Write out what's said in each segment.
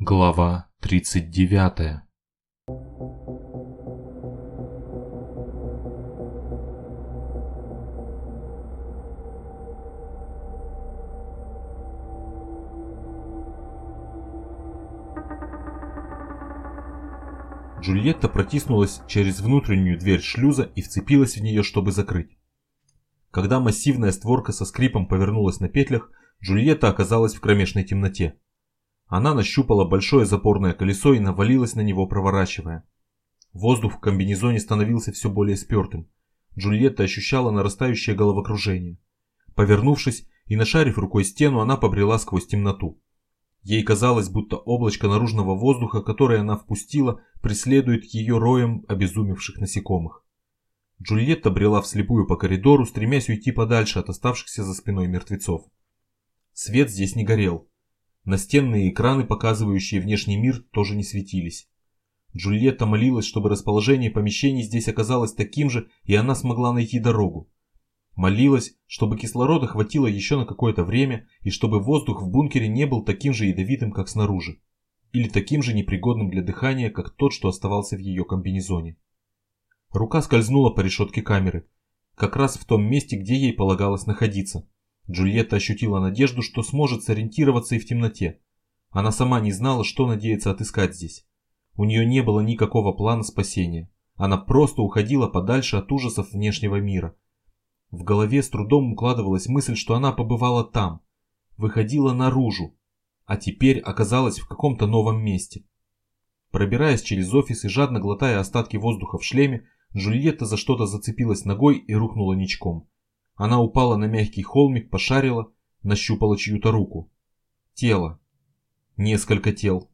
Глава 39 Джульетта протиснулась через внутреннюю дверь шлюза и вцепилась в нее, чтобы закрыть. Когда массивная створка со скрипом повернулась на петлях, Джульетта оказалась в кромешной темноте. Она нащупала большое запорное колесо и навалилась на него, проворачивая. Воздух в комбинезоне становился все более спертым. Джульетта ощущала нарастающее головокружение. Повернувшись и нашарив рукой стену, она побрела сквозь темноту. Ей казалось, будто облачко наружного воздуха, которое она впустила, преследует ее роем обезумевших насекомых. Джульетта брела вслепую по коридору, стремясь уйти подальше от оставшихся за спиной мертвецов. Свет здесь не горел. Настенные экраны, показывающие внешний мир, тоже не светились. Джульетта молилась, чтобы расположение помещений здесь оказалось таким же, и она смогла найти дорогу. Молилась, чтобы кислорода хватило еще на какое-то время, и чтобы воздух в бункере не был таким же ядовитым, как снаружи. Или таким же непригодным для дыхания, как тот, что оставался в ее комбинезоне. Рука скользнула по решетке камеры, как раз в том месте, где ей полагалось находиться. Джульетта ощутила надежду, что сможет сориентироваться и в темноте. Она сама не знала, что надеется отыскать здесь. У нее не было никакого плана спасения. Она просто уходила подальше от ужасов внешнего мира, в голове с трудом укладывалась мысль, что она побывала там, выходила наружу, а теперь оказалась в каком-то новом месте. Пробираясь через офис и жадно глотая остатки воздуха в шлеме, Джульетта за что-то зацепилась ногой и рухнула ничком. Она упала на мягкий холмик, пошарила, нащупала чью-то руку. Тело. Несколько тел.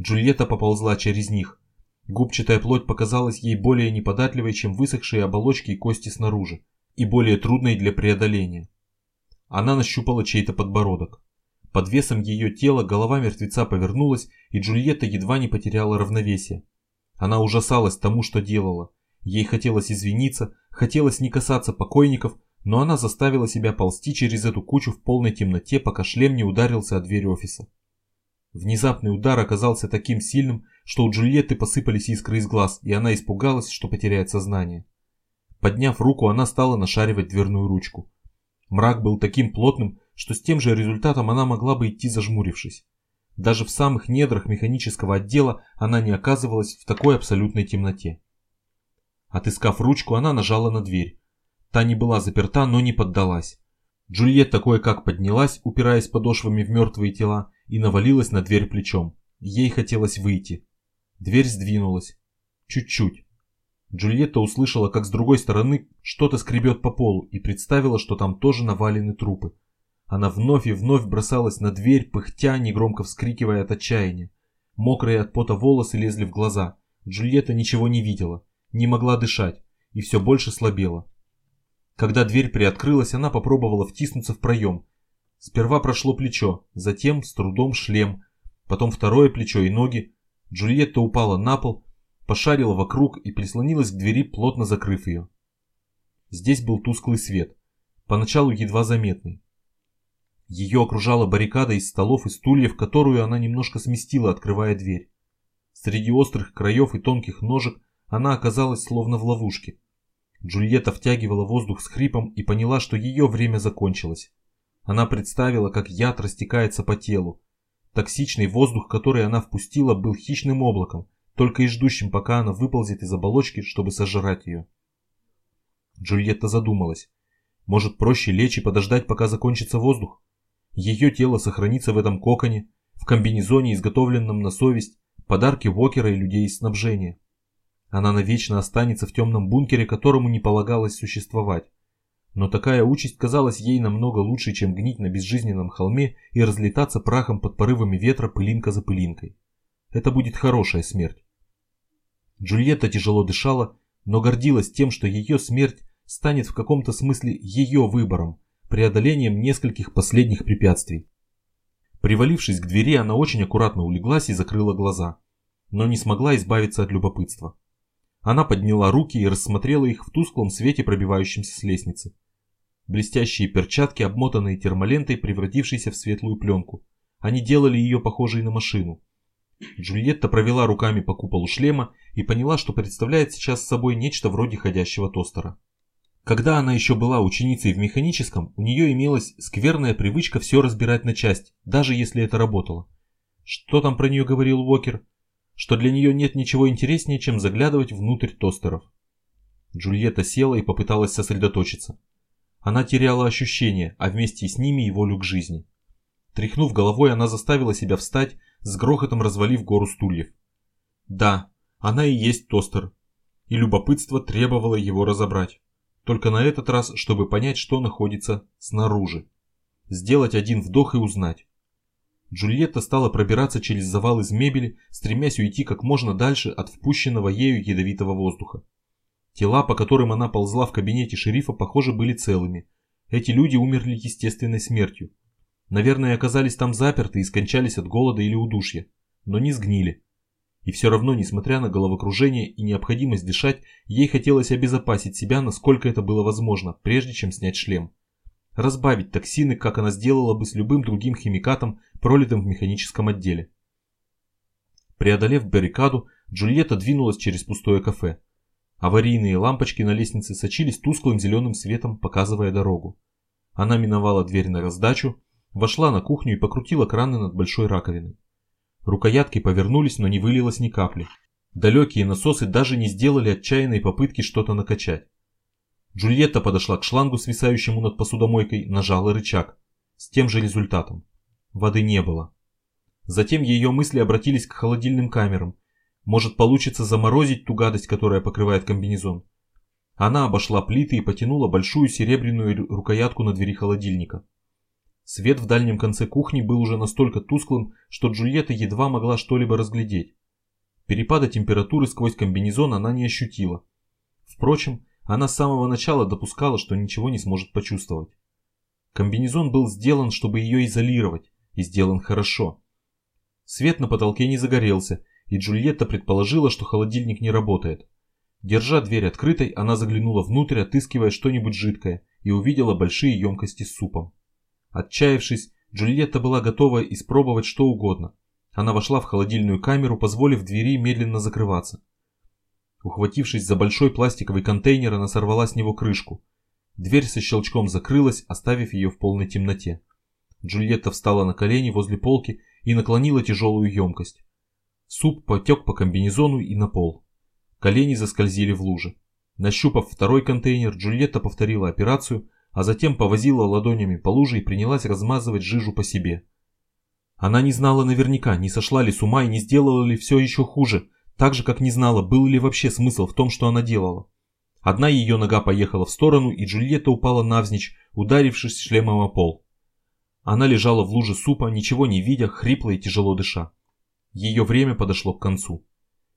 Джульетта поползла через них. Губчатая плоть показалась ей более неподатливой, чем высохшие оболочки и кости снаружи и более трудной для преодоления. Она нащупала чей-то подбородок. Под весом ее тела голова мертвеца повернулась, и Джульетта едва не потеряла равновесие. Она ужасалась тому, что делала. Ей хотелось извиниться, хотелось не касаться покойников, но она заставила себя ползти через эту кучу в полной темноте, пока шлем не ударился о дверь офиса. Внезапный удар оказался таким сильным, что у Джульетты посыпались искры из глаз, и она испугалась, что потеряет сознание. Подняв руку, она стала нашаривать дверную ручку. Мрак был таким плотным, что с тем же результатом она могла бы идти зажмурившись. Даже в самых недрах механического отдела она не оказывалась в такой абсолютной темноте. Отыскав ручку, она нажала на дверь. Та не была заперта, но не поддалась. Джульетта кое-как поднялась, упираясь подошвами в мертвые тела, и навалилась на дверь плечом. Ей хотелось выйти. Дверь сдвинулась. Чуть-чуть. Джульетта услышала, как с другой стороны что-то скребет по полу и представила, что там тоже навалены трупы. Она вновь и вновь бросалась на дверь, пыхтя, негромко вскрикивая от отчаяния. Мокрые от пота волосы лезли в глаза. Джульетта ничего не видела, не могла дышать и все больше слабела. Когда дверь приоткрылась, она попробовала втиснуться в проем. Сперва прошло плечо, затем с трудом шлем, потом второе плечо и ноги. Джульетта упала на пол, пошарила вокруг и прислонилась к двери, плотно закрыв ее. Здесь был тусклый свет, поначалу едва заметный. Ее окружала баррикада из столов и стульев, которую она немножко сместила, открывая дверь. Среди острых краев и тонких ножек она оказалась словно в ловушке. Джульетта втягивала воздух с хрипом и поняла, что ее время закончилось. Она представила, как яд растекается по телу. Токсичный воздух, который она впустила, был хищным облаком, только и ждущим, пока она выползет из оболочки, чтобы сожрать ее. Джульетта задумалась. Может проще лечь и подождать, пока закончится воздух? Ее тело сохранится в этом коконе, в комбинезоне, изготовленном на совесть, подарки Вокера и людей из снабжения. Она навечно останется в темном бункере, которому не полагалось существовать. Но такая участь казалась ей намного лучше, чем гнить на безжизненном холме и разлетаться прахом под порывами ветра пылинка за пылинкой. Это будет хорошая смерть. Джульетта тяжело дышала, но гордилась тем, что ее смерть станет в каком-то смысле ее выбором, преодолением нескольких последних препятствий. Привалившись к двери, она очень аккуратно улеглась и закрыла глаза, но не смогла избавиться от любопытства. Она подняла руки и рассмотрела их в тусклом свете, пробивающемся с лестницы. Блестящие перчатки, обмотанные термолентой, превратившейся в светлую пленку. Они делали ее похожей на машину. Джульетта провела руками по куполу шлема и поняла, что представляет сейчас собой нечто вроде ходящего тостера. Когда она еще была ученицей в механическом, у нее имелась скверная привычка все разбирать на части, даже если это работало. Что там про нее говорил Уокер? Что для нее нет ничего интереснее, чем заглядывать внутрь тостеров. Джульетта села и попыталась сосредоточиться. Она теряла ощущения, а вместе с ними и волю к жизни. Тряхнув головой, она заставила себя встать, с грохотом развалив гору стульев. Да, она и есть тостер. И любопытство требовало его разобрать. Только на этот раз, чтобы понять, что находится снаружи. Сделать один вдох и узнать. Джульетта стала пробираться через завал из мебели, стремясь уйти как можно дальше от впущенного ею ядовитого воздуха. Тела, по которым она ползла в кабинете шерифа, похоже, были целыми. Эти люди умерли естественной смертью. Наверное, оказались там заперты и скончались от голода или удушья, но не сгнили. И все равно, несмотря на головокружение и необходимость дышать, ей хотелось обезопасить себя, насколько это было возможно, прежде чем снять шлем. Разбавить токсины, как она сделала бы с любым другим химикатом, пролитым в механическом отделе. Преодолев баррикаду, Джульетта двинулась через пустое кафе. Аварийные лампочки на лестнице сочились тусклым зеленым светом, показывая дорогу. Она миновала дверь на раздачу, Вошла на кухню и покрутила краны над большой раковиной. Рукоятки повернулись, но не вылилось ни капли. Далекие насосы даже не сделали отчаянной попытки что-то накачать. Джульетта подошла к шлангу, свисающему над посудомойкой, нажала рычаг. С тем же результатом. Воды не было. Затем ее мысли обратились к холодильным камерам. Может получится заморозить ту гадость, которая покрывает комбинезон. Она обошла плиты и потянула большую серебряную рукоятку на двери холодильника. Свет в дальнем конце кухни был уже настолько тусклым, что Джульетта едва могла что-либо разглядеть. Перепада температуры сквозь комбинезон она не ощутила. Впрочем, она с самого начала допускала, что ничего не сможет почувствовать. Комбинезон был сделан, чтобы ее изолировать, и сделан хорошо. Свет на потолке не загорелся, и Джульетта предположила, что холодильник не работает. Держа дверь открытой, она заглянула внутрь, отыскивая что-нибудь жидкое, и увидела большие емкости с супом. Отчаявшись, Джульетта была готова испробовать что угодно. Она вошла в холодильную камеру, позволив двери медленно закрываться. Ухватившись за большой пластиковый контейнер, она сорвала с него крышку. Дверь со щелчком закрылась, оставив ее в полной темноте. Джульетта встала на колени возле полки и наклонила тяжелую емкость. Суп потек по комбинезону и на пол. Колени заскользили в луже. Нащупав второй контейнер, Джульетта повторила операцию, а затем повозила ладонями по луже и принялась размазывать жижу по себе. Она не знала наверняка, не сошла ли с ума и не сделала ли все еще хуже, так же как не знала, был ли вообще смысл в том, что она делала. Одна ее нога поехала в сторону, и Джульетта упала навзничь, ударившись шлемом о пол. Она лежала в луже супа, ничего не видя, хрипло и тяжело дыша. Ее время подошло к концу.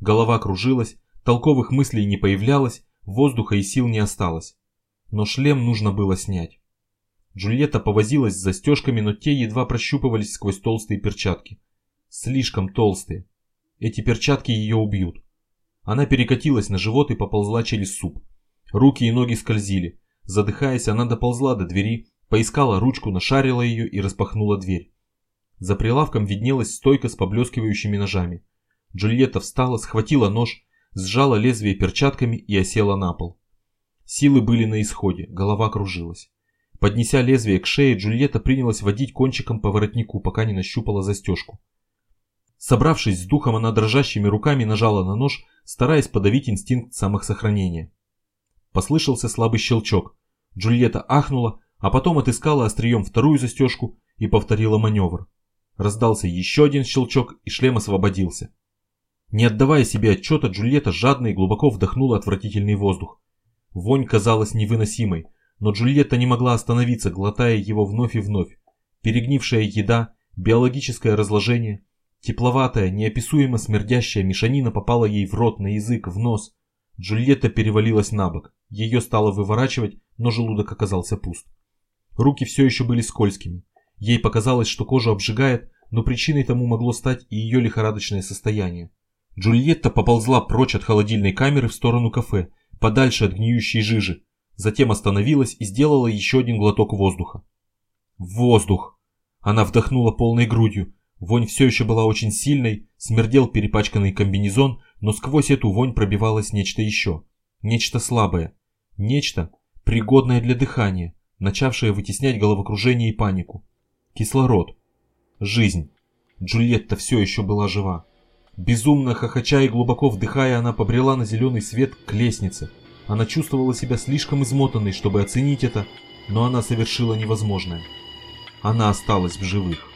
Голова кружилась, толковых мыслей не появлялось, воздуха и сил не осталось но шлем нужно было снять. Джульетта повозилась с застежками, но те едва прощупывались сквозь толстые перчатки. Слишком толстые. Эти перчатки ее убьют. Она перекатилась на живот и поползла через суп. Руки и ноги скользили. Задыхаясь, она доползла до двери, поискала ручку, нашарила ее и распахнула дверь. За прилавком виднелась стойка с поблескивающими ножами. Джульетта встала, схватила нож, сжала лезвие перчатками и осела на пол. Силы были на исходе, голова кружилась. Поднеся лезвие к шее, Джульетта принялась водить кончиком по воротнику, пока не нащупала застежку. Собравшись с духом, она дрожащими руками нажала на нож, стараясь подавить инстинкт самосохранения. Послышался слабый щелчок. Джульетта ахнула, а потом отыскала острием вторую застежку и повторила маневр. Раздался еще один щелчок, и шлем освободился. Не отдавая себе отчета, Джульетта жадно и глубоко вдохнула отвратительный воздух. Вонь казалась невыносимой, но Джульетта не могла остановиться, глотая его вновь и вновь. Перегнившая еда, биологическое разложение, тепловатая, неописуемо смердящая мешанина попала ей в рот, на язык, в нос. Джульетта перевалилась на бок. Ее стало выворачивать, но желудок оказался пуст. Руки все еще были скользкими. Ей показалось, что кожу обжигает, но причиной тому могло стать и ее лихорадочное состояние. Джульетта поползла прочь от холодильной камеры в сторону кафе, подальше от гниющей жижи, затем остановилась и сделала еще один глоток воздуха. Воздух! Она вдохнула полной грудью, вонь все еще была очень сильной, Смердел перепачканный комбинезон, но сквозь эту вонь пробивалось нечто еще. Нечто слабое. Нечто, пригодное для дыхания, начавшее вытеснять головокружение и панику. Кислород. Жизнь. Джульетта все еще была жива. Безумно хохоча и глубоко вдыхая, она побрела на зеленый свет к лестнице. Она чувствовала себя слишком измотанной, чтобы оценить это, но она совершила невозможное. Она осталась в живых.